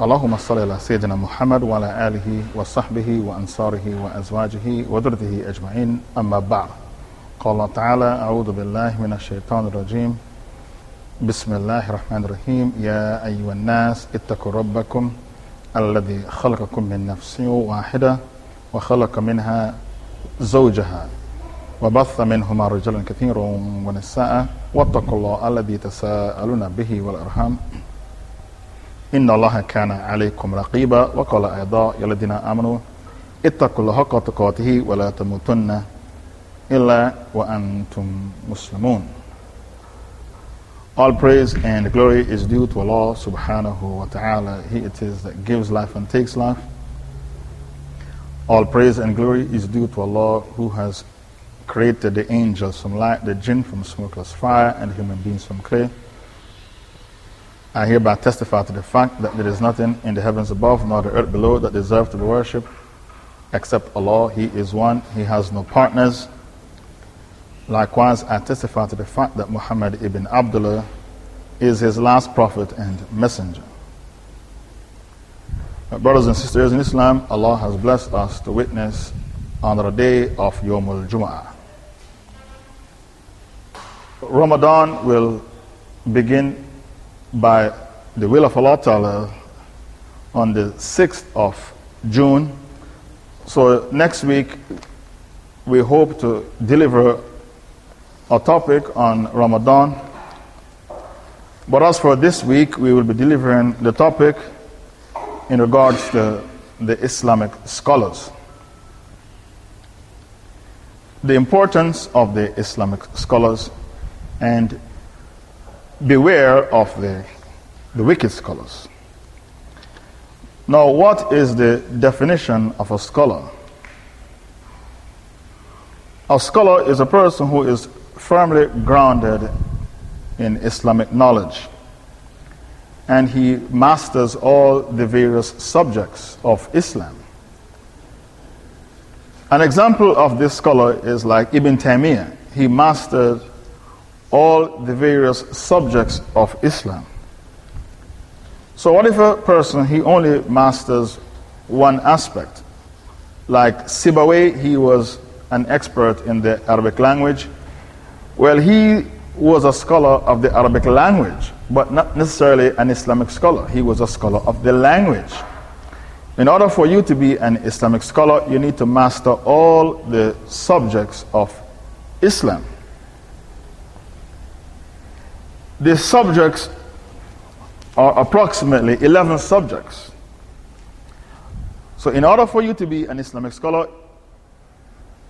اللهم صل على سيدنا محمد وعلى آله وصحبه وأنصاره وأزواجه وذرته أجمعين. أما بعد قال الله تعالى أعوذ بالله من الشيطان الرجيم. بسم الله الرحمن الرحيم. يا أيها الناس اتقوا ربكم الذي خلقكم من نفس واحدة وخلق منها زوجها وبث منهما رجلا كثيرا ونساء. واتقوا الله الذي تساءلون به والأرحام. إن الله كان عليكم رقيبا وقال أيضا يا الذين آمنوا اتقوا الله حق تقاته ولا تموتن إلا وأنتم مسلمون All praise and glory is due to Allah subhanahu wa ta'ala. He it is that gives life and takes life. All praise and glory is due to Allah who has created the angels from light, the jinn from smokeless fire, and human beings from clay. I hereby testify to the fact that there is nothing in the heavens above nor the earth below that deserves to be worshipped except Allah. He is one, He has no partners. Likewise, I testify to the fact that Muhammad ibn Abdullah is his last prophet and messenger. Brothers and sisters in Islam, Allah has blessed us to witness on the day of Yomul Jum'ah. Ramadan will begin by the will of Allah Ta'ala on the 6th of June. So next week we hope to deliver a topic on Ramadan. But as for this week, we will be delivering the topic in regards to the Islamic scholars. The importance of the Islamic scholars and beware of the, the wicked scholars. Now, what is the definition of a scholar? A scholar is a person who is firmly grounded in Islamic knowledge and he masters all the various subjects of Islam. An example of this scholar is like Ibn Taymiyyah. He mastered all the various subjects of Islam. So, what if a person he only masters one aspect? Like Sibawayh, he was an expert in the Arabic language. Well, he was a scholar of the Arabic language, but not necessarily an Islamic scholar. He was a scholar of the language. In order for you to be an Islamic scholar, you need to master all the subjects of Islam. The subjects are approximately 11 subjects. So, in order for you to be an Islamic scholar,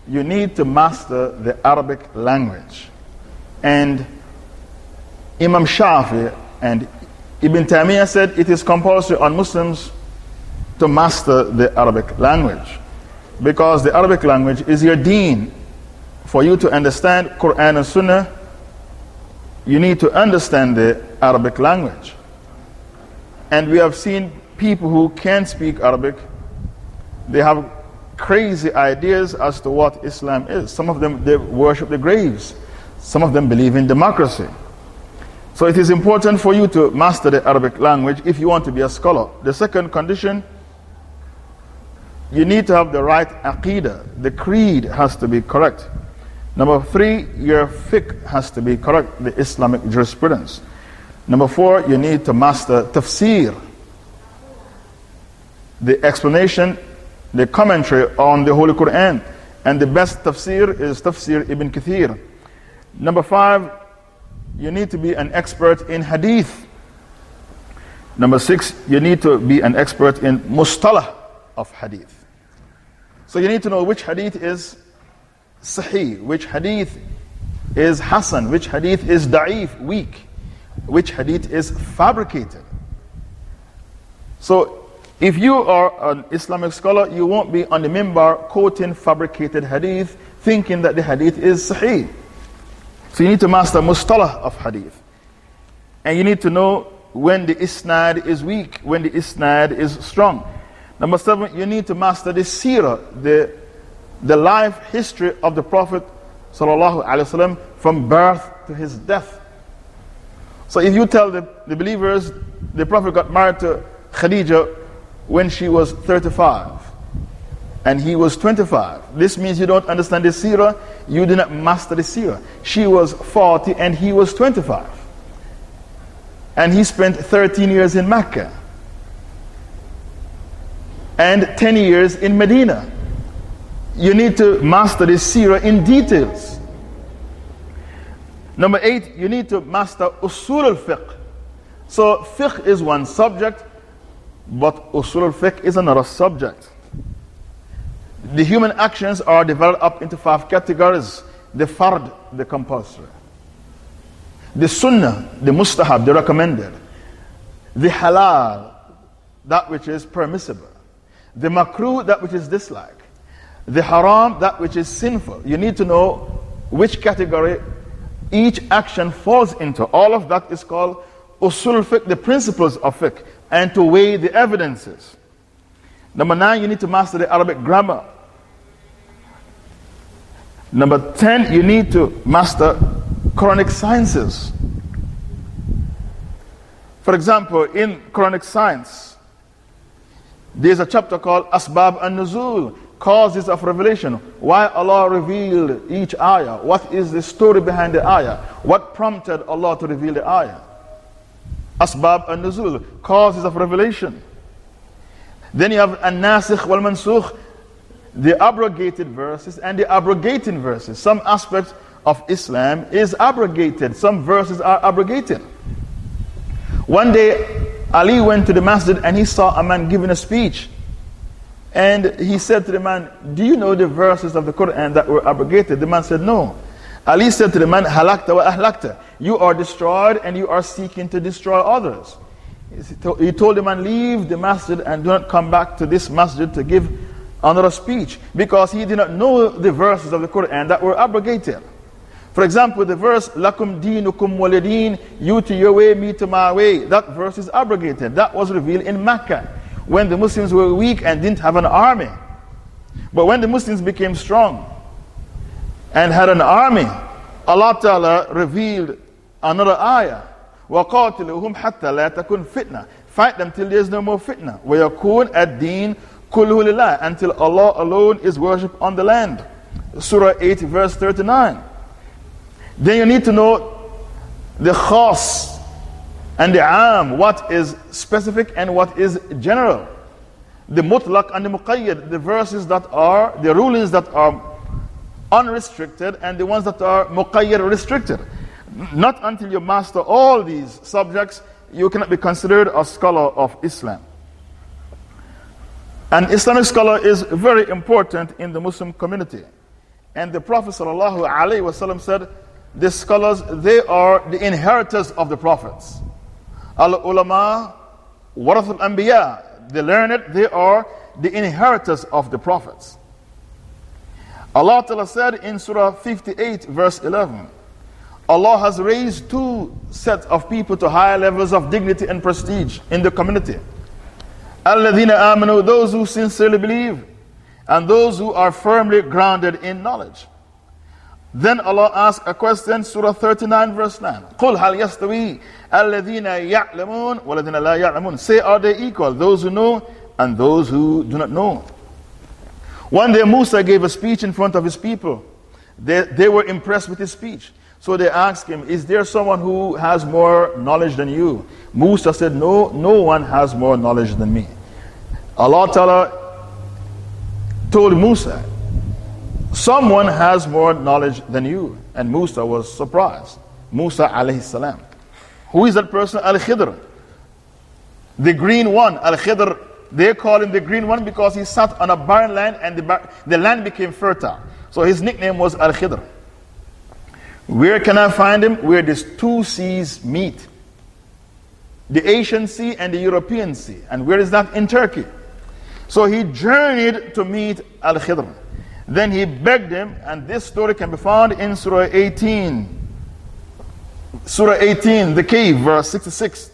you need to master the Arabic language. And Imam Shafi and Ibn Taymiyyah said it is compulsory on Muslims to master the Arabic language because the Arabic language is your deen. For you to understand Quran and Sunnah, you need to understand the Arabic language. And we have seen people who can't speak Arabic, they have crazy ideas as to what Islam is. Some of them they worship the graves. Some of them believe in democracy. So it is important for you to master the Arabic language if you want to be a scholar. The second condition, you need to have the right aqidah. The creed has to be correct. Number three, your fiqh has to be correct, the Islamic jurisprudence. Number four, you need to master tafsir, the explanation, the commentary on the Holy Quran. And the best tafsir is tafsir Ibn Kathir. Number five, you need to be an expert in hadith. Number six, you need to be an expert in mustalah of hadith. So you need to know which hadith is sahih, which hadith is hasan, which hadith is da'if, weak, which hadith is fabricated. So If you are an Islamic scholar, you won't be on the mimbar quoting fabricated hadith, thinking that the hadith is sahih. So you need to master mustalah of hadith. And you need to know when the isnad is weak, when the isnad is strong. Number seven, you need to master the seerah, the, the life history of the Prophet وسلم, from birth to his death. So if you tell the, the believers the Prophet got married to Khadija when she was 35 and he was 25, this means you don't understand the seerah, you did not master the seerah. She was 40 and he was 25. And he spent 13 years in Mecca and 10 years in Medina. You need to master the seerah in details. Number eight, you need to master usul al fiqh. So, fiqh is one subject, but usul al fiqh is another subject. The human actions are divided up into five categories the fard, the compulsory, the sunnah, the mustahab, the recommended, the halal, that which is permissible, the makruh, that which is disliked, the haram, that which is sinful. You need to know which category each action falls into. All of that is called usul fiqh, the principles of fiqh, and to weigh the evidences. Number nine, you need to master the Arabic grammar. Number 10, you need to master Quranic sciences. For example, in Quranic science, there's a chapter called Asbab an Nuzul, causes of revelation. Why Allah revealed each ayah? What is the story behind the ayah? What prompted Allah to reveal the ayah? Asbab an Nuzul, causes of revelation. Then you have An Nasikh wal Mansukh, the abrogated verses and the abrogating verses. Some aspects of Islam is abrogated, some verses are abrogated. One day, Ali went to the masjid and he saw a man giving a speech. And he said to the man, Do you know the verses of the Quran that were abrogated? The man said, No. Ali said to the man, Halakta wa ahlakta. You are destroyed and you are seeking to destroy others. He told the man, Leave the masjid and do not come back to this masjid to give another speech because he did not know the verses of the Quran that were abrogated. For example, the verse, Lakum dinukum walidin, you to your way, me to my way. That verse is abrogated. That was revealed in Mecca when the Muslims were weak and didn't have an army. But when the Muslims became strong and had an army, Allah Ta'ala revealed another ayah. وَقَاتِلُهُمْ حَتَّى لَا تَكُنْ fitna. Fight them till there's no more fitna. وَيَكُونَ الدِّينُ كُلُّهُ لِلَّهِ Until Allah alone is worshipped on the land. Surah 8 verse 39. Then you need to know the khas and the am, what is specific and what is general. The mutlaq and the muqayyad, the verses that are, the rulings that are unrestricted and the ones that are muqayyad restricted. Not until you master all these subjects, you cannot be considered a scholar of Islam. An Islamic scholar is very important in the Muslim community. And the Prophet ﷺ said, The scholars, they are the inheritors of the prophets. Al ulama, warath al anbiya, the learned, they are the inheritors of the prophets. Allah Ta'ala said in Surah 58, verse 11, Allah has raised two sets of people to higher levels of dignity and prestige in the community. Alladhina amanu, those who sincerely believe, and those who are firmly grounded in knowledge. Then Allah asks a question, Surah 39, verse 9. قُلْ هَلْ يَسْتَوِي الَّذِينَ يَعْلَمُونَ وَالَّذِينَ لَا يَعْلَمُونَ Say, are they equal? Those who know and those who do not know. One day Musa gave a speech in front of his people. They, they were impressed with his speech. So they asked him, Is there someone who has more knowledge than you? Musa said, No, no one has more knowledge than me. Allah Ta'ala told Musa, Someone has more knowledge than you. And Musa was surprised. Musa alayhi salam. Who is that person? Al Khidr. The green one. Al Khidr, they call him the green one because he sat on a barren land and the, the land became fertile. So his nickname was Al Khidr. Where can I find him? Where these two seas meet. the Asian Sea and the European Sea. And where is that? In Turkey. So he journeyed to meet Al Khidr. Then he begged him, and this story can be found in Surah 18. Surah 18, the cave, verse 66.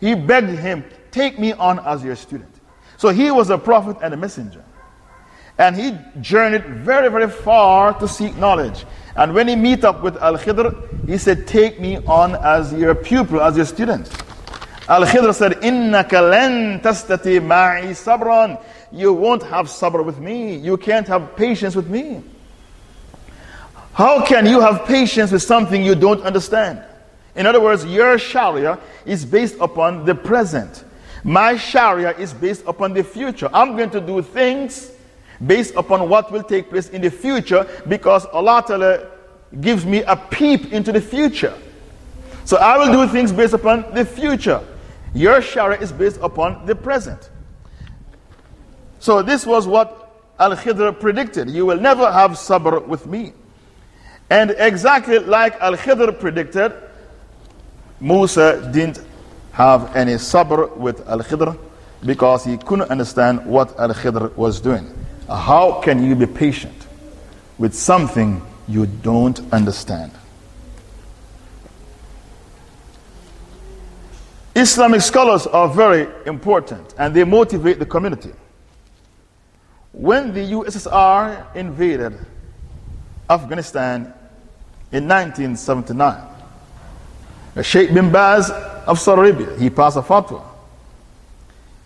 He begged him, Take me on as your student. So he was a prophet and a messenger. And he journeyed very, very far to seek knowledge. And when he met up with Al Khidr, he said, Take me on as your pupil, as your student. Al Khidr said, Inna kalen tastati ma'i sabran. You won't have sabr with me. You can't have patience with me. How can you have patience with something you don't understand? In other words, your Sharia is based upon the present. My Sharia is based upon the future. I'm going to do things based upon what will take place in the future because Allah Ta'ala gives me a peep into the future. So I will do things based upon the future. Your Sharia is based upon the present. So this was what Al Khidr predicted. You will never have sabr with me. And exactly like Al Khidr predicted, Musa didn't have any sabr with Al Khidr because he couldn't understand what Al Khidr was doing. How can you be patient with something you don't understand? Islamic scholars are very important and they motivate the community. When the USSR invaded Afghanistan in 1979, Sheikh bin Baz of Saudi Arabia, he passed a fatwa.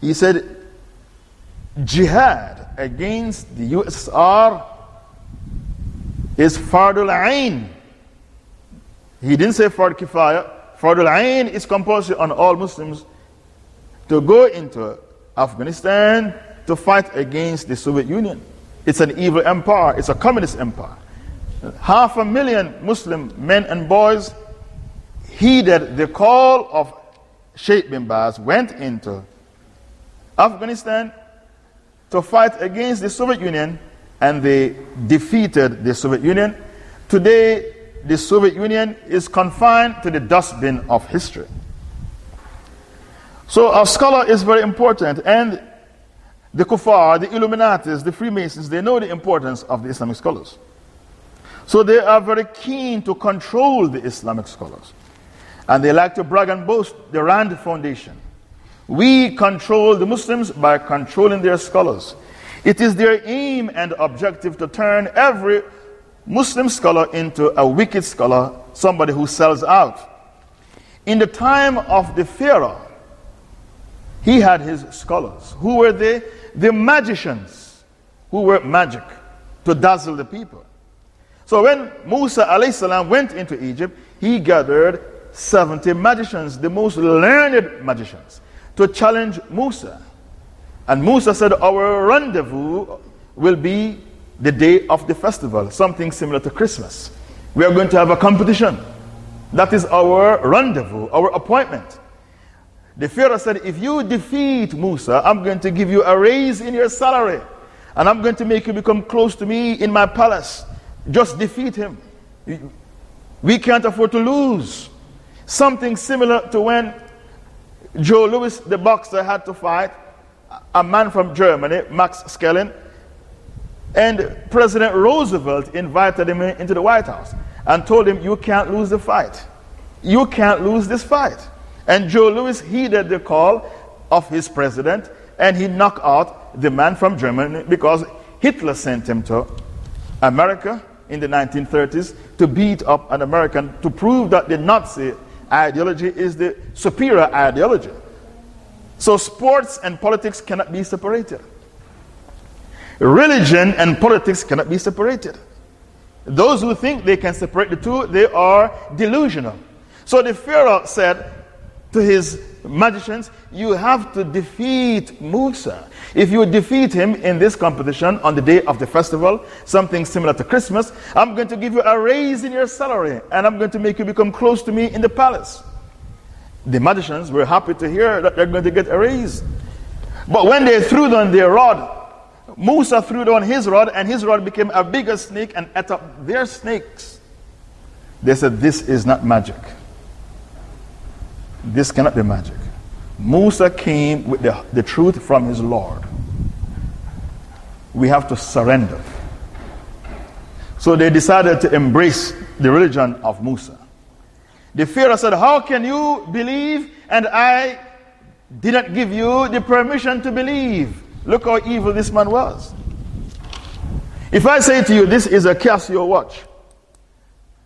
He said, jihad against the USSR is Fardul Ain. He didn't say Fard Kifaya. Fardul Ain is compulsory on all Muslims to go into Afghanistan to fight against the Soviet Union. It's an evil empire, it's a communist empire. Half a million Muslim men and boys heeded the call of Sheikh bin Baz, went into Afghanistan to fight against the Soviet Union, and they defeated the Soviet Union. Today, the Soviet Union is confined to the dustbin of history. So, a scholar is very important, and the Kuffar, the Illuminatis, the Freemasons, they know the importance of the Islamic scholars. So, they are very keen to control the Islamic scholars. And they like to brag and boast the Rand Foundation. We control the Muslims by controlling their scholars. It is their aim and objective to turn every Muslim scholar into a wicked scholar, somebody who sells out. In the time of the Pharaoh, he had his scholars. Who were they? The magicians who were magic to dazzle the people. So when Musa salam went into Egypt, he gathered 70 magicians, the most learned magicians to challenge Musa. And Musa said, Our rendezvous will be the day of the festival, something similar to Christmas. We are going to have a competition. That is our rendezvous, our appointment. The Pharaoh said, If you defeat Musa, I'm going to give you a raise in your salary. And I'm going to make you become close to me in my palace. Just defeat him. We can't afford to lose. Something similar to when Joe Louis, the boxer, had to fight a man from Germany, Max Schmeling, and President Roosevelt invited him into the White House and told him, You can't lose the fight. You can't lose this fight. And Joe Louis heeded the call of his president and he knocked out the man from Germany because Hitler sent him to America in the 1930s to beat up an American to prove that the Nazi ideology is the superior ideology. So sports and politics cannot be separated. Religion and politics cannot be separated. Those who think they can separate the two, they are delusional. So the Pharaoh said to his magicians, You have to defeat Musa. If you defeat him in this competition on the day of the festival, something similar to Christmas, I'm going to give you a raise in your salary and I'm going to make you become close to me in the palace. The magicians were happy to hear that they're going to get a raise. But when they threw down their rod, Musa threw down his rod and his rod became a bigger snake and ate up their snakes. They said, This is not magic. This cannot be magic. Musa came with the, the truth from his Lord. We have to surrender. So they decided to embrace the religion of Musa. The Pharaoh said, How can you believe and I did not give you the permission to believe? Look how evil this man was. If I say to you, This is a Casio watch,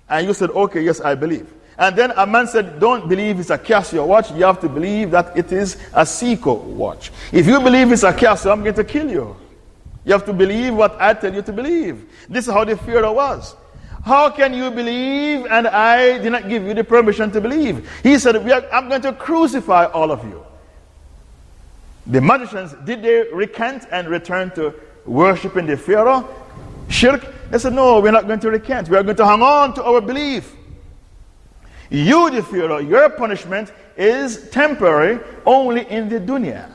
and you said, Okay, yes, I believe. And then a man said, Don't believe it's a Casio watch, you have to believe that it is a Seiko watch. If you believe it's a Casio, I'm going to kill you. You have to believe what I tell you to believe. This is how the Pharaoh was. How can you believe and I did not give you the permission to believe? He said, I'm going to crucify all of you. The magicians, did they recant and return to worshiping the Pharaoh? Shirk? They said, No, we're not going to recant. We are going to hang on to our belief. You, the Pharaoh, your punishment is temporary only in the dunya.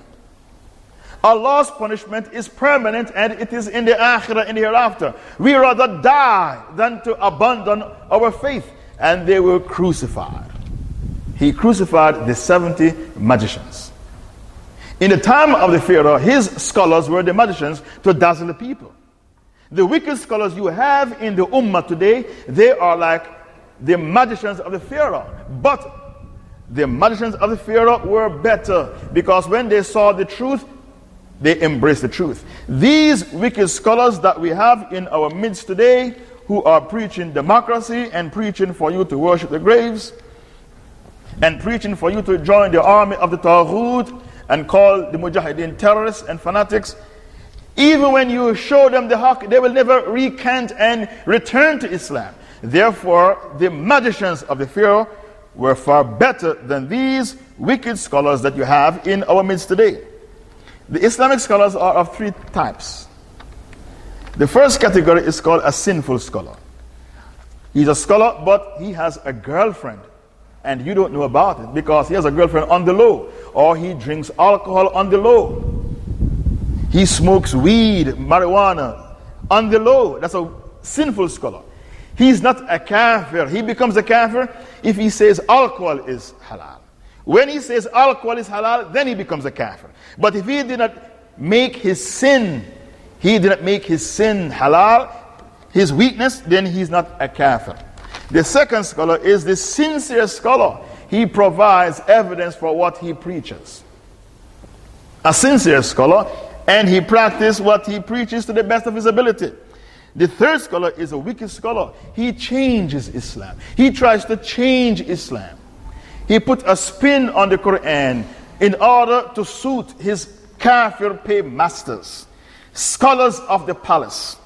Allah's punishment is permanent and it is in the akhirah, in the hereafter. We rather die than to abandon our faith. And they were crucified. He crucified the 70 magicians. In the time of the Pharaoh, his scholars were the magicians to dazzle the people. The wicked scholars you have in the Ummah today, they are like the magicians of the Pharaoh. But the magicians of the Pharaoh were better because when they saw the truth, they embraced the truth. These wicked scholars that we have in our midst today, who are preaching democracy and preaching for you to worship the graves, and preaching for you to join the army of the Taghut and call the Mujahideen terrorists and fanatics, even when you show them the haqq, they will never recant and return to Islam. Therefore, the magicians of the Pharaoh were far better than these wicked scholars that you have in our midst today. The Islamic scholars are of three types. The first category is called a sinful scholar. He's a scholar, but he has a girlfriend, and you don't know about it because he has a girlfriend on the low, or he drinks alcohol on the low. He smokes weed, marijuana on the low. That's a sinful scholar. He's not a kafir. He becomes a kafir if he says alcohol is halal. When he says alcohol is halal, then he becomes a kafir. But if he did not make his sin, he did not make his sin halal, his weakness, then he's not a kafir. The second scholar is the sincere scholar. He provides evidence for what he preaches. A sincere scholar, and he practices what he preaches to the best of his ability. The third scholar is a wicked scholar. He changes Islam. He tries to change Islam. He put a spin on the Quran in order to suit his kafir pay masters, scholars of the palace.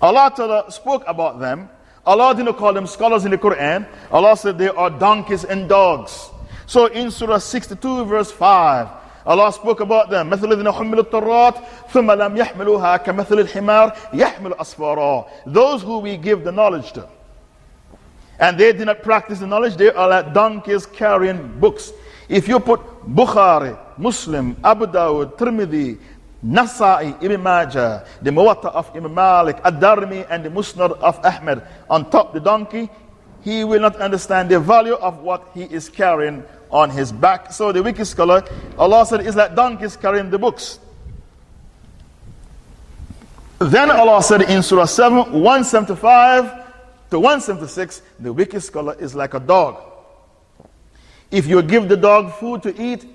Allah Ta'ala spoke about them. Allah didn't call them scholars in the Quran. Allah said they are donkeys and dogs. So in Surah 62, verse 5, Allah spoke about them. مثل الذين حملوا ثم لم يحملوها كمثل الحمار يحمل أسفارا. Those who we give the knowledge to. And they did not practice the knowledge, they are like donkeys carrying books. If you put Bukhari, Muslim, Abu Dawud, Tirmidhi, Nasa'i, Ibn Majah, the Muwatta of Ibn Malik, Ad-Darimi, and the Musnad of Ahmed on top the donkey, he will not understand the value of what he is carrying on his back. So the wicked scholar, Allah said, is like donkeys carrying the books. Then Allah said in Surah 7, 175, to 176, the wicked scholar is like a dog. If you give the dog food to eat,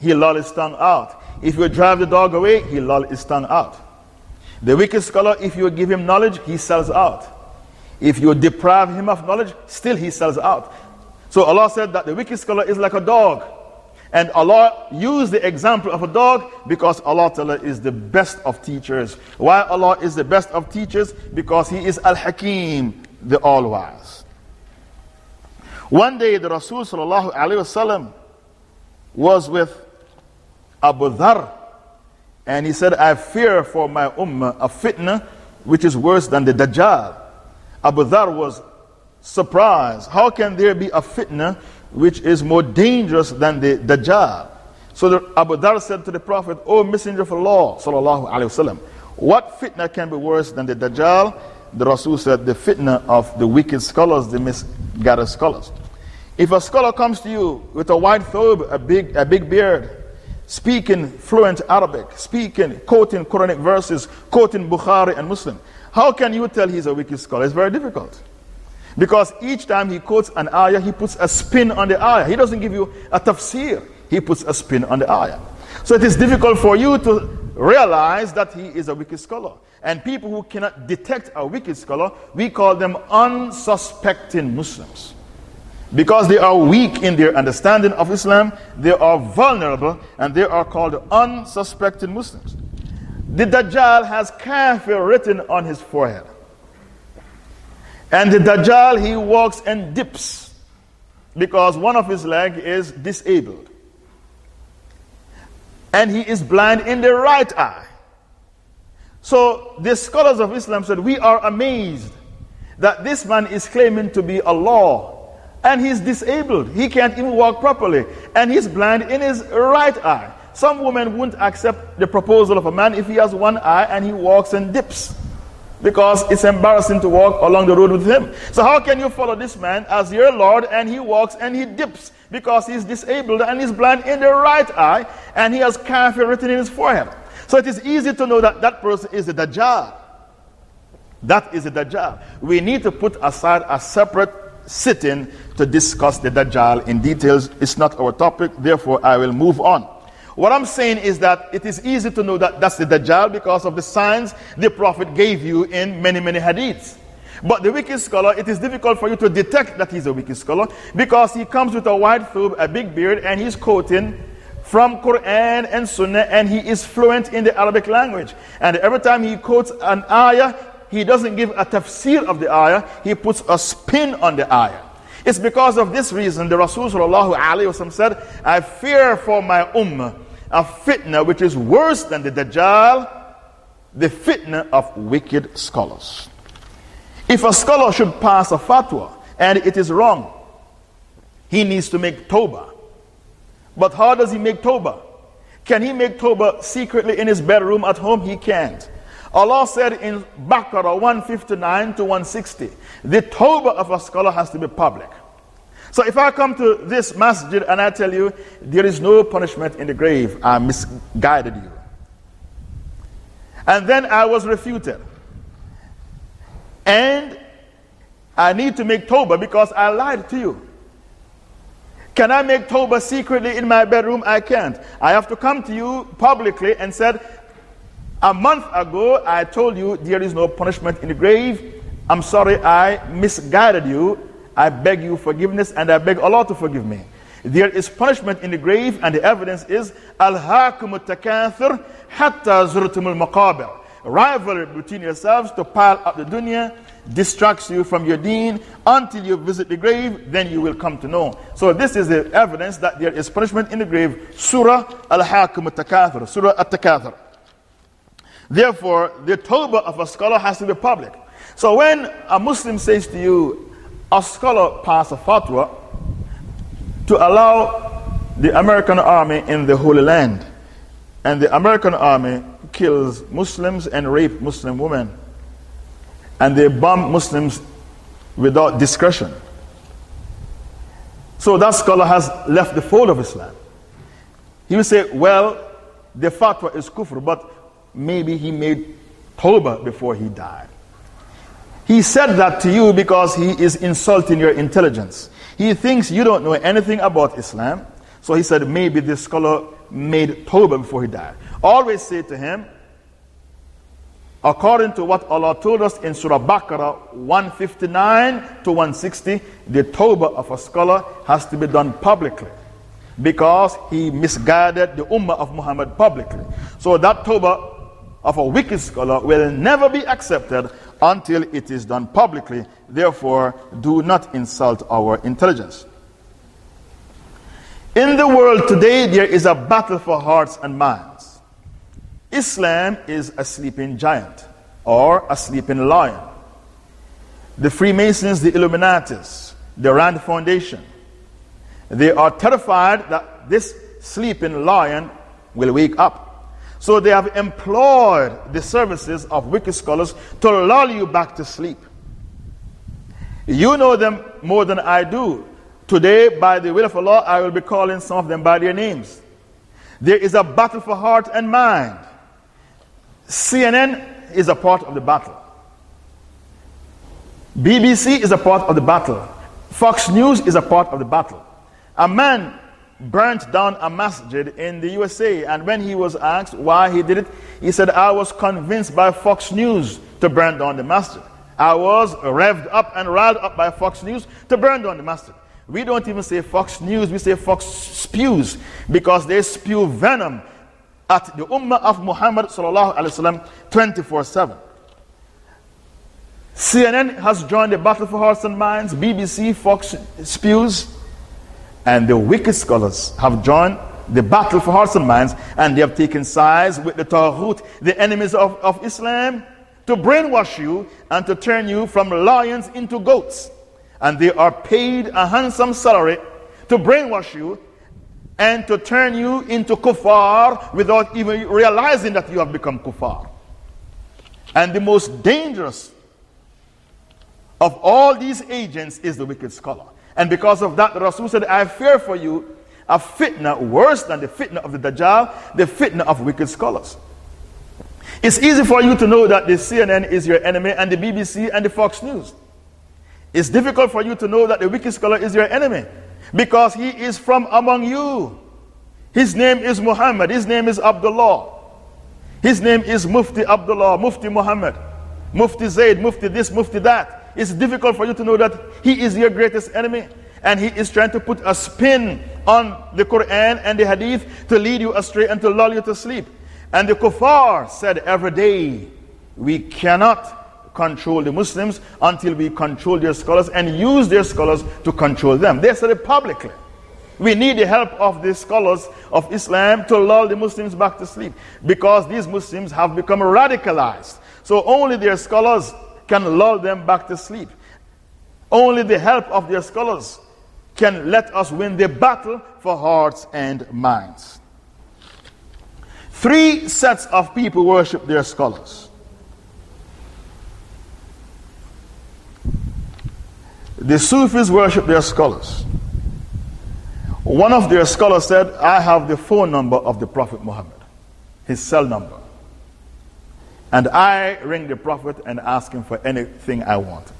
he loll his tongue out. If you drive the dog away, he loll his tongue out. The wicked scholar, if you give him knowledge, he sells out. If you deprive him of knowledge, still he sells out. So Allah said that the wicked scholar is like a dog. And Allah used the example of a dog because Allah Ta'ala is the best of teachers. Why Allah is the best of teachers? Because He is Al Hakim, the all wise. One day the Rasul wasallam was with Abu Dhar and he said, I fear for my ummah a fitna which is worse than the Dajjal. Abu Dhar was surprised. How can there be a fitna which is more dangerous than the Dajjal? So the, Abu Dhar said to the Prophet, O Messenger of Allah, sallallahu alayhi wasallam, what fitna can be worse than the Dajjal? the Rasul said, the fitna of the wicked scholars, the misguided scholars. If a scholar comes to you with a white thobe, a big, a big beard, speaking fluent Arabic, speaking, quoting Quranic verses, quoting Bukhari and Muslim, how can you tell he's a wicked scholar? It's very difficult. Because each time he quotes an ayah, he puts a spin on the ayah. He doesn't give you a tafsir, he puts a spin on the ayah. So it is difficult for you to realize that he is a wicked scholar. And people who cannot detect a wicked scholar, we call them unsuspecting Muslims. Because they are weak in their understanding of Islam, they are vulnerable and they are called unsuspecting Muslims. The Dajjal has kafir written on his forehead. And the Dajjal, he walks and dips because one of his leg is disabled. And he is blind in the right eye. So the scholars of Islam said, We are amazed that this man is claiming to be Allah and he's disabled. He can't even walk properly. And he's blind in his right eye. Some women wouldn't accept the proposal of a man if he has one eye and he walks and dips because it's embarrassing to walk along the road with him. So, how can you follow this man as your Lord and he walks and he dips because he's disabled and he's blind in the right eye and he has kafir written in his forehead? So, it is easy to know that that person is the Dajjal. That is the Dajjal. We need to put aside a separate sitting to discuss the Dajjal in details. It's not our topic, therefore, I will move on. What I'm saying is that it is easy to know that that's the Dajjal because of the signs the Prophet gave you in many, many hadiths. But the wicked scholar, it is difficult for you to detect that he's a wicked scholar because he comes with a white thobe, a big beard, and he's quoting from Quran and Sunnah, and he is fluent in the Arabic language. And every time he quotes an ayah, he doesn't give a tafsir of the ayah, he puts a spin on the ayah. It's because of this reason the Rasul said, I fear for my ummah a fitna which is worse than the Dajjal, the fitna of wicked scholars. If a scholar should pass a fatwa and it is wrong, he needs to make tawbah. But how does he make tawbah? Can he make tawbah secretly in his bedroom at home? He can't. Allah said in Baqarah 159 to 160, the tawbah of a scholar has to be public. So if I come to this masjid and I tell you there is no punishment in the grave, I misguided you. And then I was refuted. And I need to make tawbah because I lied to you. Can I make tawbah secretly in my bedroom? I can't. I have to come to you publicly and said, a month ago, I told you there is no punishment in the grave. I'm sorry I misguided you. I beg you forgiveness and I beg Allah to forgive me. There is punishment in the grave, and the evidence is Al Hakum Hatta Zurtumul Maqabir. Rivalry between yourselves to pile up the dunya distracts you from your deen until you visit the grave, then you will come to know. So, this is the evidence that there is punishment in the grave. Surah Al Hakum Takathur, Surah At Takathur. Therefore, the tawbah of a scholar has to be public. So when a Muslim says to you, a scholar passed a fatwa to allow the American army in the Holy Land, and the American army kills Muslims and rape Muslim women, and they bomb Muslims without discretion. So that scholar has left the fold of Islam. He will say, well, the fatwa is kufr, but maybe he made tawbah before he died. He said that to you because he is insulting your intelligence. He thinks you don't know anything about Islam. So he said, maybe this scholar made tawbah before he died. Always say to him, according to what Allah told us in Surah Baqarah 159 to 160, the tawbah of a scholar has to be done publicly because he misguided the ummah of Muhammad publicly. So that tawbah of a wicked scholar will never be accepted until it is done publicly. Therefore, do not insult our intelligence. In the world today, there is a battle for hearts and minds. Islam is a sleeping giant or a sleeping lion. The Freemasons, the Illuminatis, the Rand Foundation, they are terrified that this sleeping lion will wake up. So they have employed the services of wicked scholars to lull you back to sleep. You know them more than I do. Today, by the will of Allah, I will be calling some of them by their names. There is a battle for heart and mind. CNN is a part of the battle. BBC is a part of the battle. Fox News is a part of the battle. A man burnt down a masjid in the USA, and when he was asked why he did it, he said, I was convinced by Fox News to burn down the masjid. I was revved up and riled up by Fox News to burn down the masjid. We don't even say Fox News, we say Fox spews because they spew venom at the Ummah of Muhammad 24 7. CNN has joined the battle for hearts and minds, BBC, Fox spews, and the wicked scholars have joined the battle for hearts and minds, and they have taken sides with the Taghut, the enemies of, of Islam, to brainwash you and to turn you from lions into goats. And they are paid a handsome salary to brainwash you and to turn you into kuffar without even realizing that you have become kuffar. And the most dangerous of all these agents is the wicked scholar. And because of that, the Rasul said, I fear for you a fitna worse than the fitna of the Dajjal, the fitna of wicked scholars. It's easy for you to know that the CNN is your enemy and the BBC and the Fox News. It's difficult for you to know that the wicked scholar is your enemy because he is from among you. His name is Muhammad. His name is Abdullah. His name is Mufti Abdullah, Mufti Muhammad, Mufti Zaid, Mufti this, Mufti that. It's difficult for you to know that he is your greatest enemy. And he is trying to put a spin on the Quran and the Hadith to lead you astray and to lull you to sleep. And the kuffar said every day, we cannot control the Muslims until we control their scholars and use their scholars to control them. They said it publicly. We need the help of the scholars of Islam to lull the Muslims back to sleep because these Muslims have become radicalized. So only their scholars can lull them back to sleep. Only the help of their scholars can let us win the battle for hearts and minds. Three sets of people worship their scholars. The Sufis worship their scholars. One of their scholars said, I have the phone number of the Prophet Muhammad, his cell number. And I ring the Prophet and ask him for anything I want.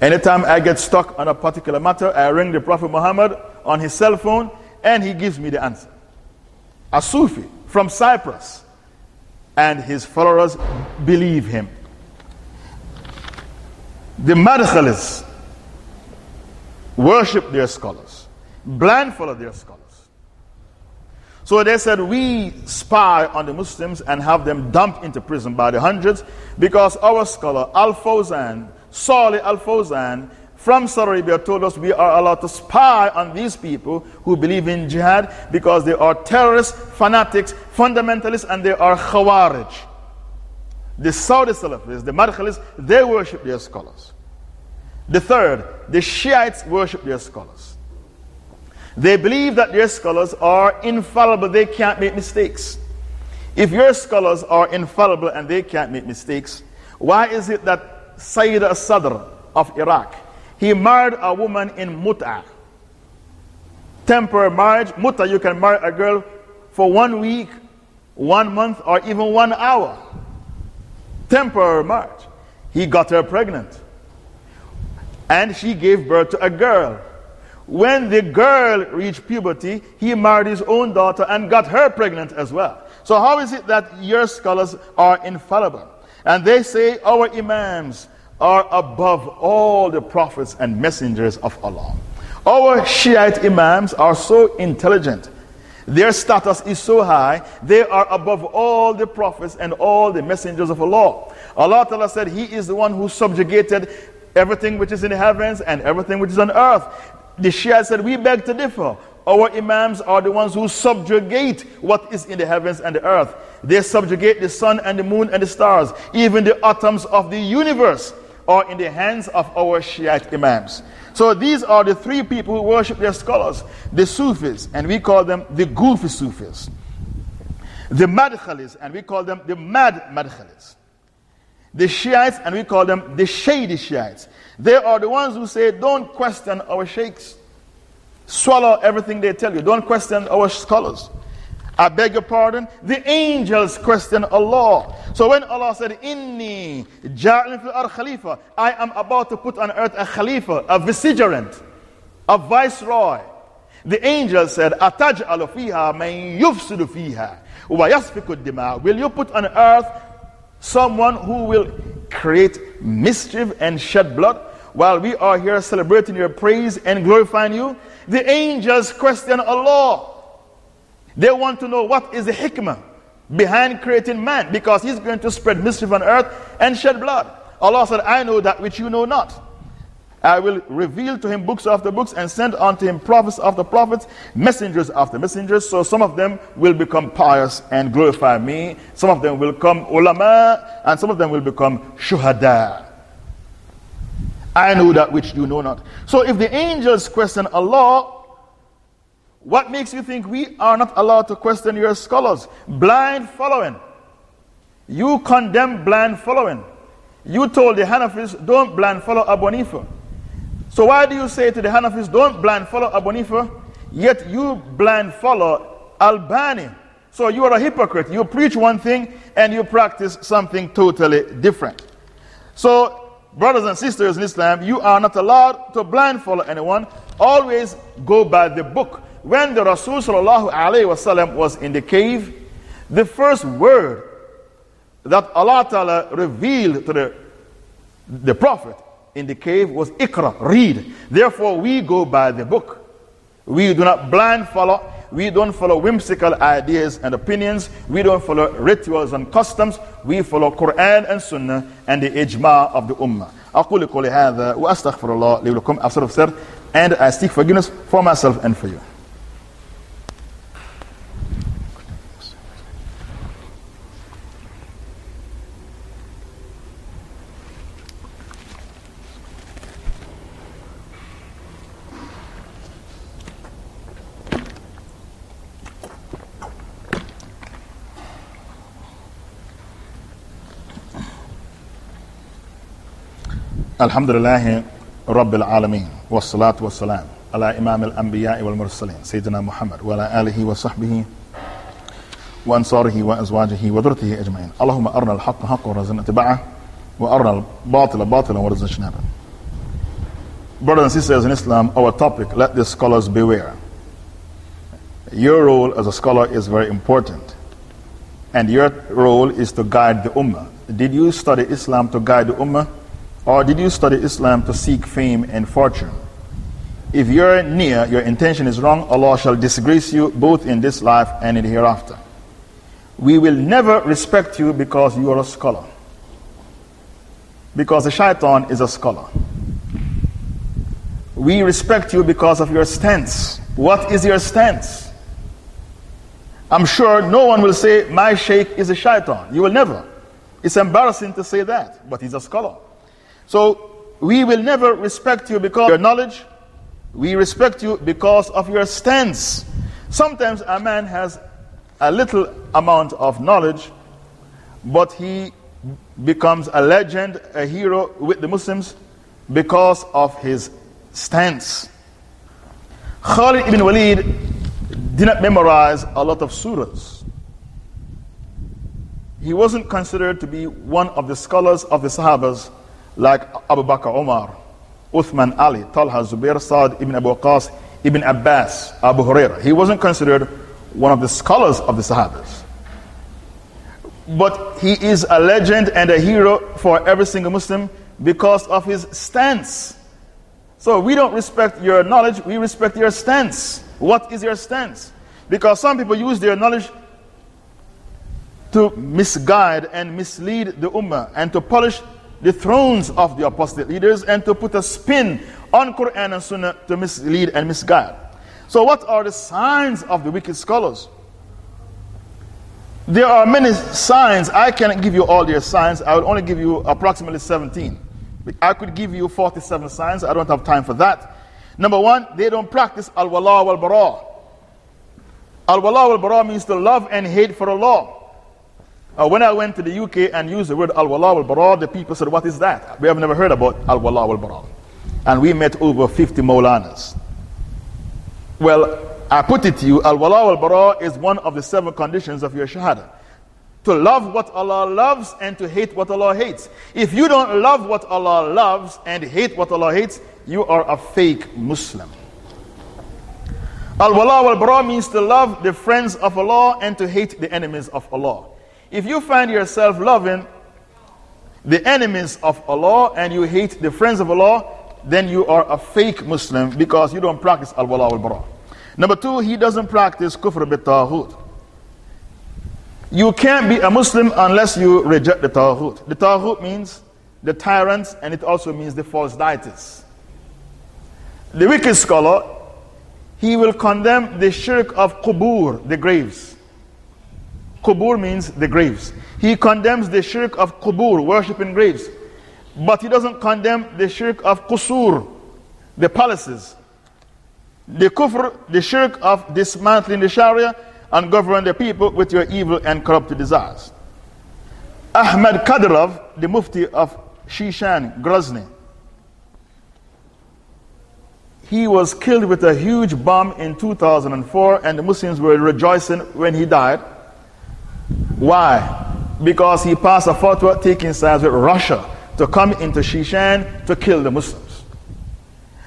Anytime I get stuck on a particular matter, I ring the Prophet Muhammad on his cell phone and he gives me the answer. A Sufi from Cyprus. And his followers believe him. The Madkhalis worship their scholars, blindfold their scholars. So they said, We spy on the Muslims and have them dumped into prison by the hundreds because our scholar, Al Fawzan, Salih Al Fawzan, from Saudi Arabia told us we are allowed to spy on these people who believe in jihad because they are terrorists, fanatics, fundamentalists, and they are khawarij. The Saudi Salafis, the Madkhalis, they worship their scholars. The third, the Shiites worship their scholars. They believe that their scholars are infallible, they can't make mistakes. If your scholars are infallible and they can't make mistakes, why is it that Sayyid al-Sadr of Iraq, he married a woman in Muta. Temporary marriage. Muta, you can marry a girl for one week, one month, or even one hour. Temporary marriage. He got her pregnant. And she gave birth to a girl. When the girl reached puberty, he married his own daughter and got her pregnant as well. So, how is it that your scholars are infallible? And they say our Imams, are above all the prophets and messengers of Allah. Our Shiite Imams are so intelligent. Their status is so high, they are above all the prophets and all the messengers of Allah. Allah Ta'ala said, He is the one who subjugated everything which is in the heavens and everything which is on earth. The Shia said, We beg to differ. Our Imams are the ones who subjugate what is in the heavens and the earth. They subjugate the sun and the moon and the stars, even the atoms of the universe are in the hands of our Shiite Imams. So these are the three people who worship their scholars the Sufis, and we call them the goofy Sufis. The Madkhalis, and we call them the mad Madkhalis. The Shiites, and we call them the shady Shiites. They are the ones who say, Don't question our sheikhs. Swallow everything they tell you. Don't question our scholars. I beg your pardon. The angels question Allah. So when Allah said, Inni ja'alin fil ar khalifa, I am about to put on earth a khalifa, a vicegerent, a viceroy. The angel said, Ataj'alu fiha man yufsidu fiha. Will you put on earth someone who will create mischief and shed blood while we are here celebrating your praise and glorifying you? The angels question Allah. They want to know what is the hikmah behind creating man because he's going to spread mischief on earth and shed blood. Allah said, I know that which you know not. I will reveal to him books after books and send unto him prophets after prophets, messengers after messengers. So some of them will become pious and glorify me. Some of them will come ulama and some of them will become shuhada. I know that which you know not. So if the angels question Allah, what makes you think we are not allowed to question your scholars? Blind following. You condemn blind following. You told the Hanafis, don't blind follow Abu Hanifa. So why do you say to the Hanafis, don't blind follow Abu yet you blind follow Albani? So you are a hypocrite. You preach one thing and you practice something totally different. So, brothers and sisters in Islam, you are not allowed to blind follow anyone. Always go by the book. When the Rasul was in the cave, the first word that Allah Ta'ala revealed to the, the Prophet in the cave was Ikra, read. Therefore, we go by the book. We do not blind follow. We don't follow whimsical ideas and opinions. We don't follow rituals and customs. We follow Quran and Sunnah and the ijma of the Ummah. أقول قولي هذا وأستغفر الله لي ولكم I've said and I seek forgiveness for myself and for you. الحمد لله رب العالمين والصلاة والسلام على إمام الأنبياء والمرسلين سيدنا محمد وعلى آله وصحبه وأنصاره وأزواجه وذرته أجمعين اللهم أرنا الحق حقا ورزقنا اتباعه وأرنا الباطل باطلا ورزقنا اجتنابه Brothers and sisters in Islam, our topic, let the scholars beware. Your role as a scholar is very important. And your role is to guide the Ummah. Did you study Islam to guide the Ummah? Or did you study Islam to seek fame and fortune? If you're near, your intention is wrong, Allah shall disgrace you both in this life and in the hereafter. We will never respect you because you are a scholar. Because the shaitan is a scholar. We respect you because of your stance. What is your stance? I'm sure no one will say, My sheikh is a shaitan. You will never. It's embarrassing to say that, but he's a scholar. So we will never respect you because of your knowledge. We respect you because of your stance. Sometimes a man has a little amount of knowledge, but he becomes a legend, a hero with the Muslims because of his stance. Khalid ibn Walid did not memorize a lot of surahs. He wasn't considered to be one of the scholars of the Sahabas like Abu Bakr Umar, Uthman Ali, Talha, Zubair, Saad, Ibn Abu Qas, Ibn Abbas, Abu Huraira. He wasn't considered one of the scholars of the Sahabas. But he is a legend and a hero for every single Muslim because of his stance. So we don't respect your knowledge, we respect your stance. What is your stance? Because some people use their knowledge to misguide and mislead the Ummah and to polish the thrones of the apostate leaders and to put a spin on Quran and Sunnah to mislead and misguide. So, what are the signs of the wicked scholars? There are many signs. I cannot give you all their signs. I will only give you approximately 17. I could give you 47 signs. I don't have time for that. Number one, they don't practice al wala wal bara. Al wala wal bara means to love and hate for Allah. Uh, when I went to the UK and used the word al wala Al Bara, the people said, What is that? We have never heard about al wala Al Bara. And we met over 50 Maulanas. Well, I put it to you, Al Wala Al Bara is one of the seven conditions of your Shahada. To love what Allah loves and to hate what Allah hates. If you don't love what Allah loves and hate what Allah hates, you are a fake Muslim. Al Wala Al Bara means to love the friends of Allah and to hate the enemies of Allah. If you find yourself loving the enemies of Allah and you hate the friends of Allah, then you are a fake Muslim because you don't practice Al Wala wal Bara. Number two, he doesn't practice Kufr bit Taghut. You can't be a Muslim unless you reject the Taghut. The Taghut means the tyrants and it also means the false deities. The wicked scholar, he will condemn the shirk of Qubur, the graves. Qubur means the graves. He condemns the shirk of Kubur, worshipping graves. But he doesn't condemn the shirk of Qusur, the palaces. The kufr, the shirk of dismantling the Sharia and governing the people with your evil and corrupt desires. Ahmad Kadyrov, the Mufti of Shishan, Grozny, he was killed with a huge bomb in 2004, and the Muslims were rejoicing when he died. Why? Because he passed a fatwa taking sides with Russia to come into Shishan to kill the Muslims.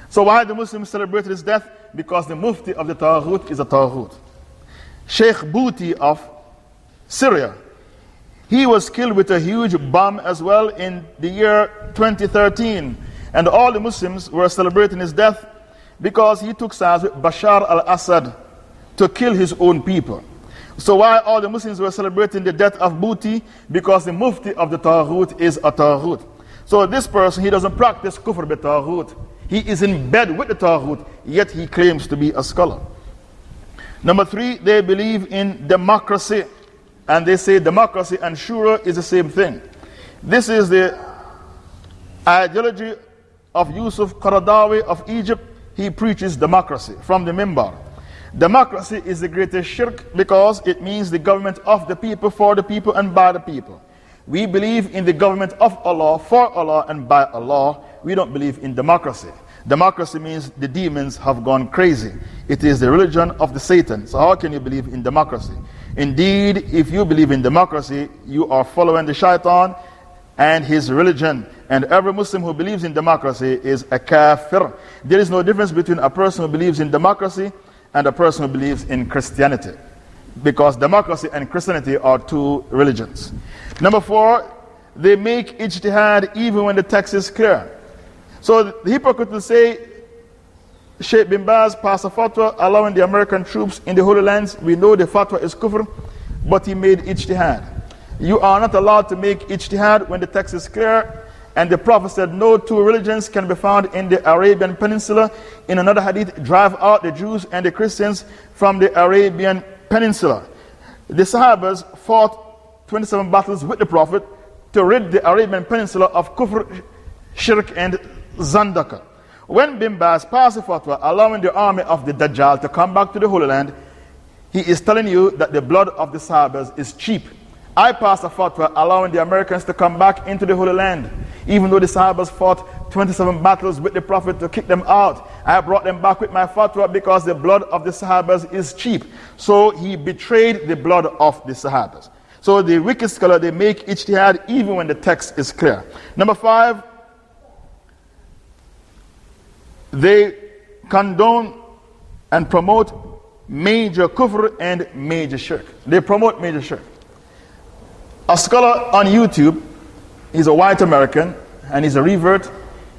So, why the Muslims celebrated his death? Because the Mufti of the Taghut is a Taghut. Sheikh Bouti of Syria, he was killed with a huge bomb as well in the year 2013. And all the Muslims were celebrating his death because he took sides with Bashar al Assad to kill his own people. So, why all the Muslims were celebrating the death of Bouti? Because the Mufti of the Taghut is a Taghut. So, this person, he doesn't practice Kufr bi Taghut. He is in bed with the Taghut, yet he claims to be a scholar. Number three, they believe in democracy. And they say democracy and shura is the same thing. This is the ideology of Yusuf Qaradawi of Egypt. He preaches democracy from the Mimbar. Democracy is the greatest shirk because it means the government of the people, for the people, and by the people. We believe in the government of Allah, for Allah, and by Allah. We don't believe in democracy. Democracy means the demons have gone crazy. It is the religion of the Satan. So, how can you believe in democracy? Indeed, if you believe in democracy, you are following the shaitan and his religion. And every Muslim who believes in democracy is a kafir. There is no difference between a person who believes in democracy and a person who believes in Christianity. Because democracy and Christianity are two religions. Number four, they make ijtihad even when the text is clear. So the hypocrite will say, Sheikh bin Baz passed a fatwa allowing the American troops in the Holy Lands. We know the fatwa is kufr, but he made ijtihad. You are not allowed to make ijtihad when the text is clear. And the Prophet said, No two religions can be found in the Arabian Peninsula. In another hadith, drive out the Jews and the Christians from the Arabian Peninsula. The Sahabas fought 27 battles with the Prophet to rid the Arabian Peninsula of kufr, shirk, and Zandaka. When Bin Baz passed a fatwa allowing the army of the Dajjal to come back to the Holy Land, he is telling you that the blood of the Sahabas is cheap. I passed a fatwa allowing the Americans to come back into the Holy Land. Even though the Sahabas fought 27 battles with the Prophet to kick them out, I brought them back with my fatwa because the blood of the Sahabas is cheap. So he betrayed the blood of the Sahabas. So the wicked scholar, they make ijtihad even when the text is clear. Number five, they condone and promote major kufr and major shirk. They promote major shirk. A scholar on YouTube, he's a white American and he's a revert.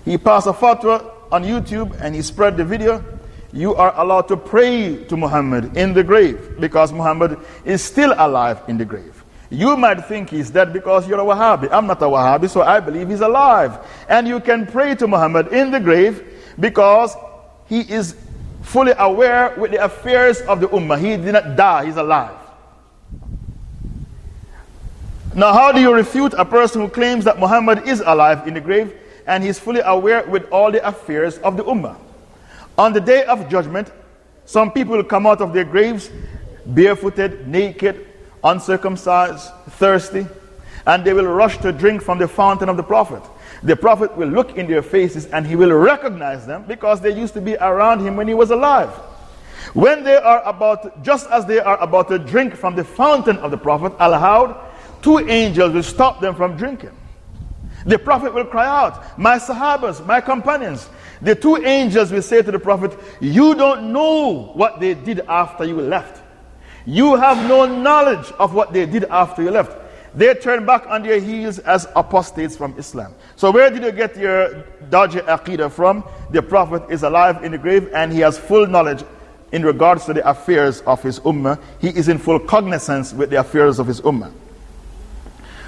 He passed a fatwa on YouTube and he spread the video. You are allowed to pray to Muhammad in the grave because Muhammad is still alive in the grave. You might think he's dead because you're a Wahhabi. I'm not a Wahhabi, so I believe he's alive. And you can pray to Muhammad in the grave because he is fully aware with the affairs of the Ummah. He did not die, he's alive. Now, how do you refute a person who claims that Muhammad is alive in the grave and he's fully aware with all the affairs of the Ummah? On the day of judgment, some people will come out of their graves barefooted, naked, uncircumcised, thirsty, and they will rush to drink from the fountain of the Prophet. The Prophet will look in their faces and he will recognize them because they used to be around him when he was alive. When they are about, just as they are about to drink from the fountain of the Prophet, Al Hawd, two angels will stop them from drinking. The Prophet will cry out, My Sahabas, my companions. The two angels will say to the Prophet, You don't know what they did after you left. You have no knowledge of what they did after you left. They turn back on their heels as apostates from Islam. So, where did you get your dodgy aqidah from? The Prophet is alive in the grave and he has full knowledge in regards to the affairs of his ummah. He is in full cognizance with the affairs of his ummah.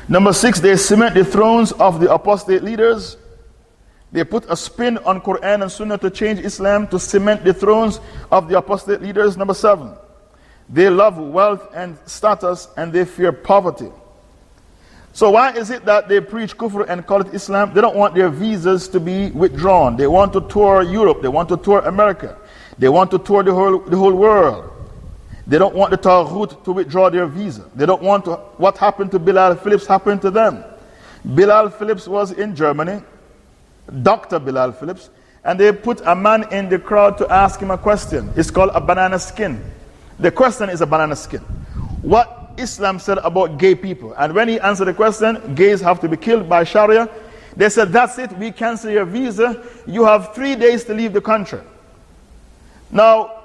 Number six, they cement the thrones of the apostate leaders. They put a spin on Quran and Sunnah to change Islam, to cement the thrones of the apostate leaders. Number seven, they love wealth and status and they fear poverty. So, why is it that they preach kufr and call it Islam? They don't want their visas to be withdrawn. They want to tour Europe, they want to tour America, they want to tour the whole, the whole world. They don't want the Taghut to withdraw their visa. They don't want to, what happened to Bilal Phillips happened to them. Bilal Phillips was in Germany, Dr. Bilal Phillips, and they put a man in the crowd to ask him a question. It's called a banana skin. The question is a banana skin. What Islam said about gay people. And when he answered the question, gays have to be killed by Sharia, they said, That's it, we cancel your visa. You have three days to leave the country. Now,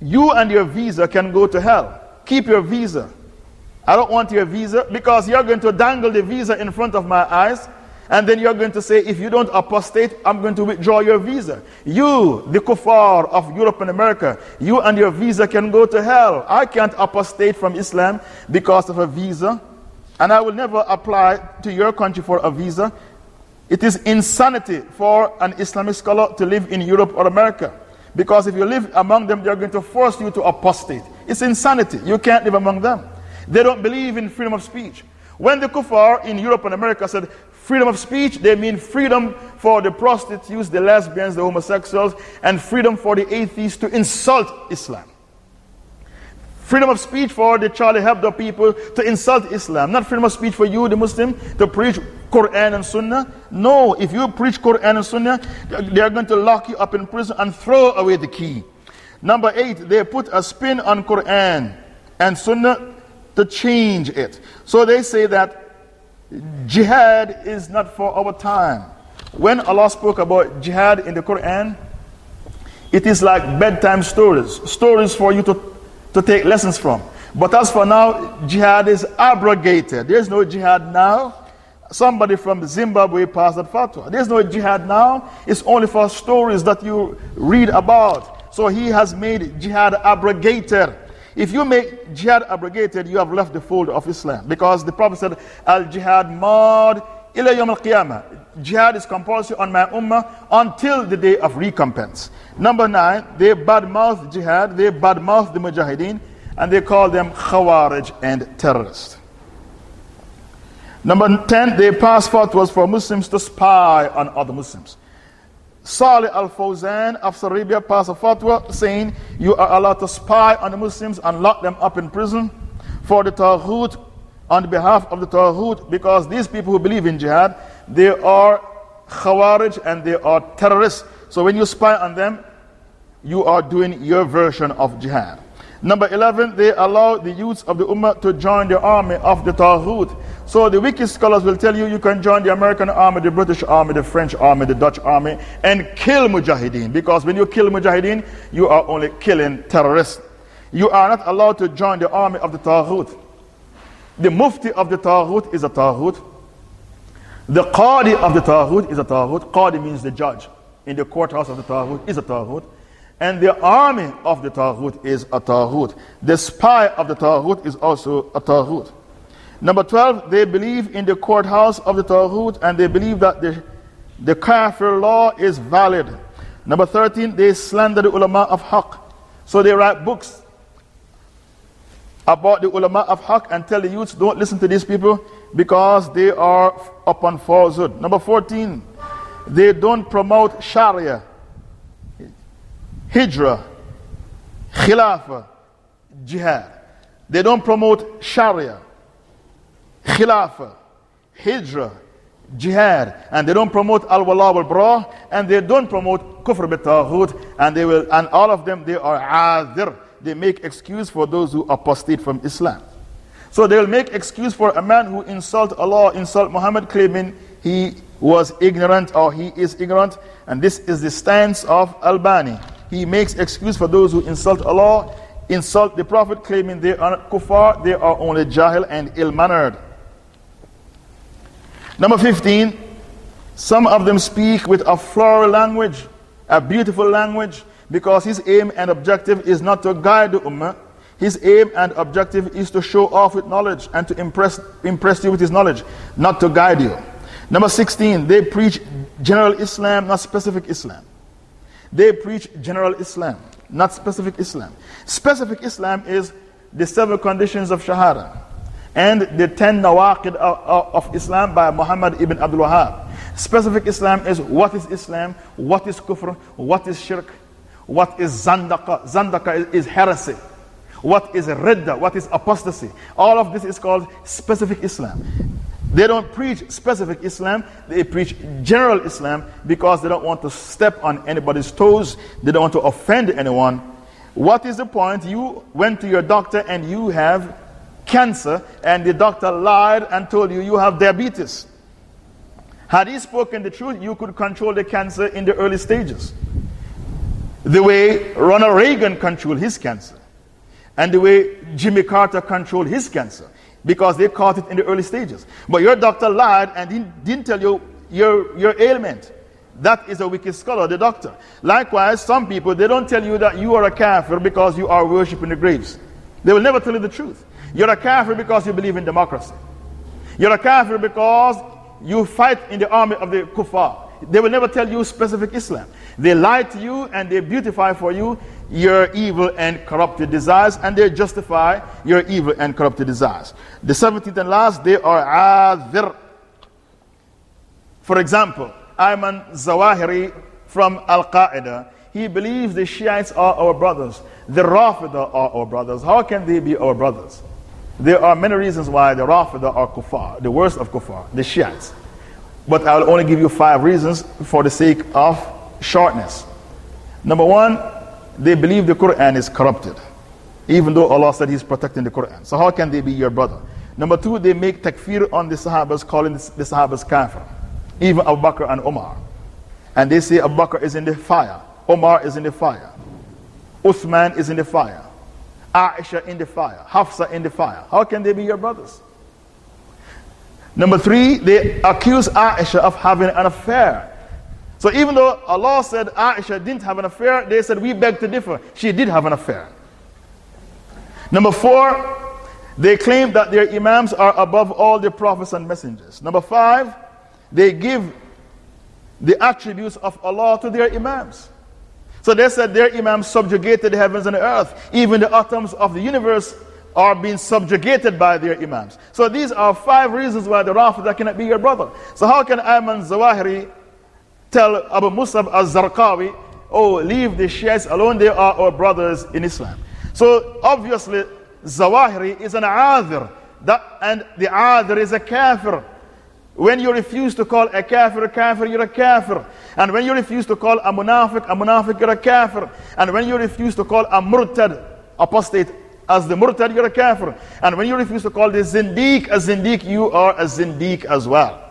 you and your visa can go to hell. Keep your visa. I don't want your visa because you're going to dangle the visa in front of my eyes. And then you're going to say, if you don't apostate, I'm going to withdraw your visa. You, the kuffar of Europe and America, you and your visa can go to hell. I can't apostate from Islam because of a visa. And I will never apply to your country for a visa. It is insanity for an Islamic scholar to live in Europe or America. Because if you live among them, they're going to force you to apostate. It's insanity. You can't live among them. They don't believe in freedom of speech. When the kuffar in Europe and America said freedom of speech, they mean freedom for the prostitutes, the lesbians, the homosexuals, and freedom for the atheists to insult Islam. Freedom of speech for the Charlie Hebdo people to insult Islam. Not freedom of speech for you, the Muslim, to preach Quran and Sunnah. No, if you preach Quran and Sunnah, they are going to lock you up in prison and throw away the key. Number eight, they put a spin on Quran and Sunnah to change it. So they say that jihad is not for our time. When Allah spoke about jihad in the Quran, it is like bedtime stories, stories for you to, to take lessons from. But as for now, jihad is abrogated. There's no jihad now. Somebody from Zimbabwe passed that fatwa. There's no jihad now. It's only for stories that you read about. So he has made jihad abrogated. If you make jihad abrogated, you have left the fold of Islam. Because the Prophet said, Al jihad mad ila yawm al qiyamah. Jihad is compulsory on my ummah until the day of recompense. Number nine, they badmouth jihad, they badmouth the mujahideen, and they call them khawarij and terrorists. Number 10, they passport was for Muslims to spy on other Muslims. Salih al Fawzan of Arabia passed a fatwa saying you are allowed to spy on the Muslims and lock them up in prison for the Taghut on behalf of the Taghut because these people who believe in jihad, they are Khawarij and they are terrorists. So when you spy on them, you are doing your version of jihad. Number 11, they allow the youths of the Ummah to join the army of the Taghut. So the wicked scholars will tell you you can join the American army, the British army, the French army, the Dutch army, and kill Mujahideen. Because when you kill Mujahideen, you are only killing terrorists. You are not allowed to join the army of the Taghut. The Mufti of the Taghut is a Taghut. The Qadi of the Taghut is a Taghut. Qadi means the judge in the courthouse of the Taghut is a Taghut. And the army of the Taghut is a Taghut. The spy of the Taghut is also a Taghut. Number 12, they believe in the courthouse of the Taghut and they believe that the, the Kafir law is valid. Number 13, they slander the ulama of Haqq. So they write books about the ulama of Haqq and tell the youths don't listen to these people because they are upon falsehood. Number 14, they don't promote Sharia hijrah, khilafah, jihad. They don't promote sharia, khilafah, hijrah, jihad, and they don't promote al wala wal bara, and they don't promote kufr bit and they will, and all of them they are adir. They make excuse for those who apostate from Islam. So they'll make excuse for a man who insult Allah, insult Muhammad, claiming he was ignorant or he is ignorant. And this is the stance of Albani. He makes excuse for those who insult Allah, insult the Prophet, claiming they are kuffar, they are only jahil and ill mannered. Number 15, some of them speak with a floral language, a beautiful language, because his aim and objective is not to guide the ummah. His aim and objective is to show off with knowledge and to impress, impress you with his knowledge, not to guide you. Number 16, they preach general Islam, not specific Islam. They preach general Islam, not specific Islam. Specific Islam is the seven conditions of Shahada and the 10 nawaqid of, Islam by Muhammad ibn Abdul Wahab. Specific Islam is what is Islam, what is kufr, what is shirk, what is zandaka. Zandaka is, is heresy. What is ridda, what is apostasy. All of this is called specific Islam. They don't preach specific Islam, they preach general Islam because they don't want to step on anybody's toes, they don't want to offend anyone. What is the point? You went to your doctor and you have cancer, and the doctor lied and told you you have diabetes. Had he spoken the truth, you could control the cancer in the early stages. The way Ronald Reagan controlled his cancer, and the way Jimmy Carter controlled his cancer, because they caught it in the early stages. But your doctor lied and didn't, didn't tell you your, your ailment. That is a wicked scholar, the doctor. Likewise, some people, they don't tell you that you are a kafir because you are worshipping the graves. They will never tell you the truth. You're a kafir because you believe in democracy. You're a kafir because you fight in the army of the kuffar. They will never tell you specific Islam. They lie to you and they beautify for you your evil and corrupted desires and they justify your evil and corrupted desires. The 17th and last, they are adhir. For example, Ayman Zawahiri from Al Qaeda, he believes the Shiites are our brothers. The Rafida are our brothers. How can they be our brothers? There are many reasons why the Rafida are kuffar, the worst of kuffar, the Shiites. But I will only give you five reasons for the sake of shortness. Number one, they believe the Quran is corrupted, even though Allah said He's protecting the Quran. So, how can they be your brother? Number two, they make takfir on the Sahabas, calling the Sahabas kafir, even Abu Bakr and Omar. And they say Abu Bakr is in the fire, Omar is in the fire, Uthman is in the fire. Aisha in the fire, Hafsa in the fire. How can they be your brothers? Number three, they accuse Aisha of having an affair. So even though Allah said Aisha didn't have an affair, they said we beg to differ. She did have an affair. Number four, they claim that their imams are above all the prophets and messengers. Number five, they give the attributes of Allah to their imams. So they said their imams subjugated the heavens and the earth. Even the atoms of the universe are being subjugated by their imams. So these are five reasons why the Rafida cannot be your brother. So how can Ayman Zawahiri tell Abu Musab al-Zarqawi, oh, leave the Shiites alone, they are our brothers in Islam. So obviously, Zawahiri is an that, and the adhir is a kafir. When you refuse to call a kafir a kafir, you're a kafir. And when you refuse to call a munafiq a munafiq, you're a kafir. And when you refuse to call a murtad, apostate, as the murtad, you're a kafir. And when you refuse to call the zindiq a zindiq, you are a zindiq as well.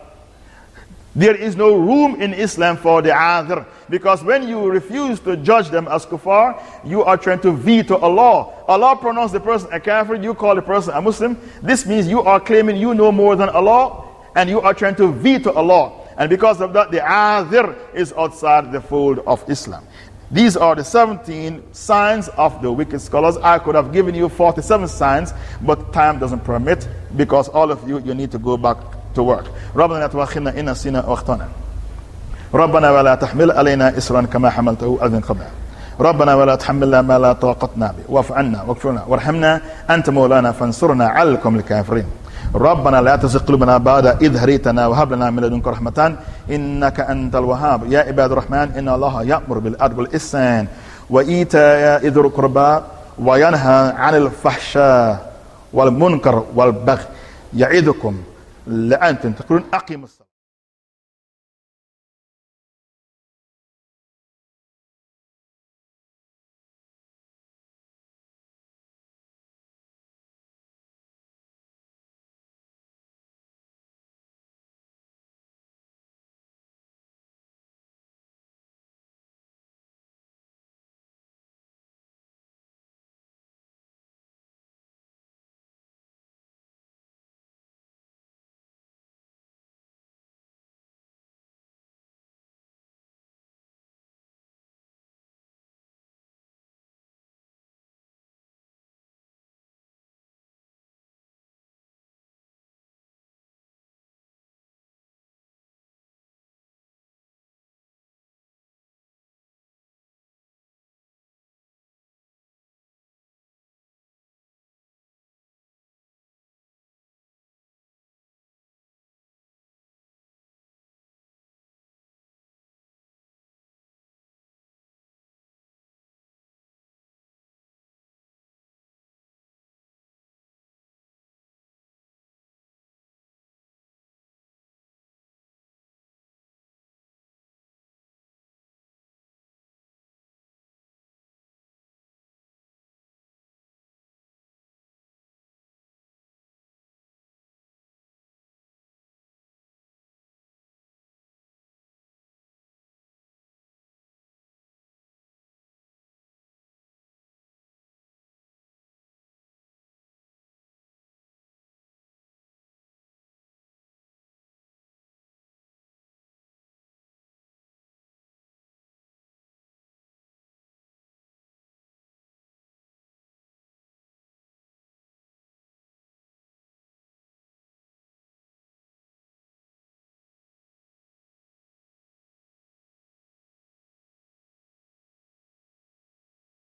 There is no room in Islam for the adhr. Because when you refuse to judge them as kuffar, you are trying to veto Allah. Allah pronounced the person a kafir, you call the person a Muslim. This means you are claiming you know more than Allah and you are trying to veto Allah. And because of that, the adhir is outside the fold of Islam. These are the 17 signs of the wicked scholars. I could have given you 47 signs, but time doesn't permit because all of you, you need to go back to work. ربنا لا تؤاخذنا إن نسينا واخطأنا. ربنا ولا تحمل علينا إسرا كما حملته على قبلنا. ربنا ولا تحملنا ما لا طاقتنا به واعف عنا واغفر لنا وارحمنا أنت مولانا فانصرنا على القوم الكافرين. ربنا لا تزغ قلوبنا بعد إذ هديتنا وهب لنا من لدنك رحمة. إنك أنت الوهاب. يا عباد الرحمن إن الله يأمر بالعدل والإحسان وإيتاء ذي القربى وينهى عن الفحشاء والمنكر والبغي. يعظكم لأنتم تقولون أقيموا الصلاة.